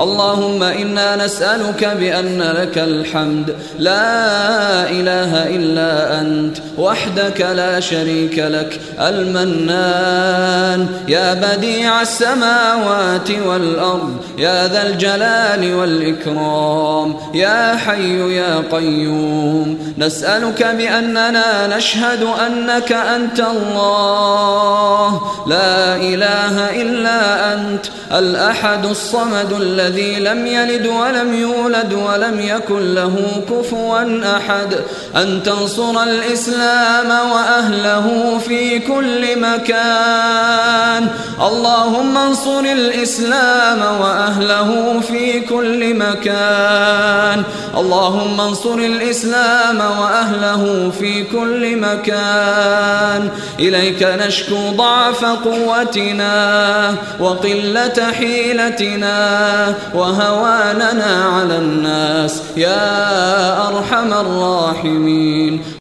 اللهم إنا نسألك بأن لك الحمد. لا إله إلا أنت وحدك لا شريك لك. المنان يا بديع السماوات والأرض يا ذا الجلال والإكرام يا حي يا قيوم. نسألك بأننا نشهد أنك أنت الله. لا إله إلا أنت الأحد الصمد الذي لم يلد ولم يولد ولم يكن له كفوا أحد. أن تنصر الإسلام وأهله في كل مكان. اللهم انصر الإسلام وأهله في كل مكان. اللهم انصر الإسلام وأهله في كل مكان. إليك نشكو ضعف قوتنا وقلة حيلتنا وهواننا على الناس. يا أرحم الراحمين.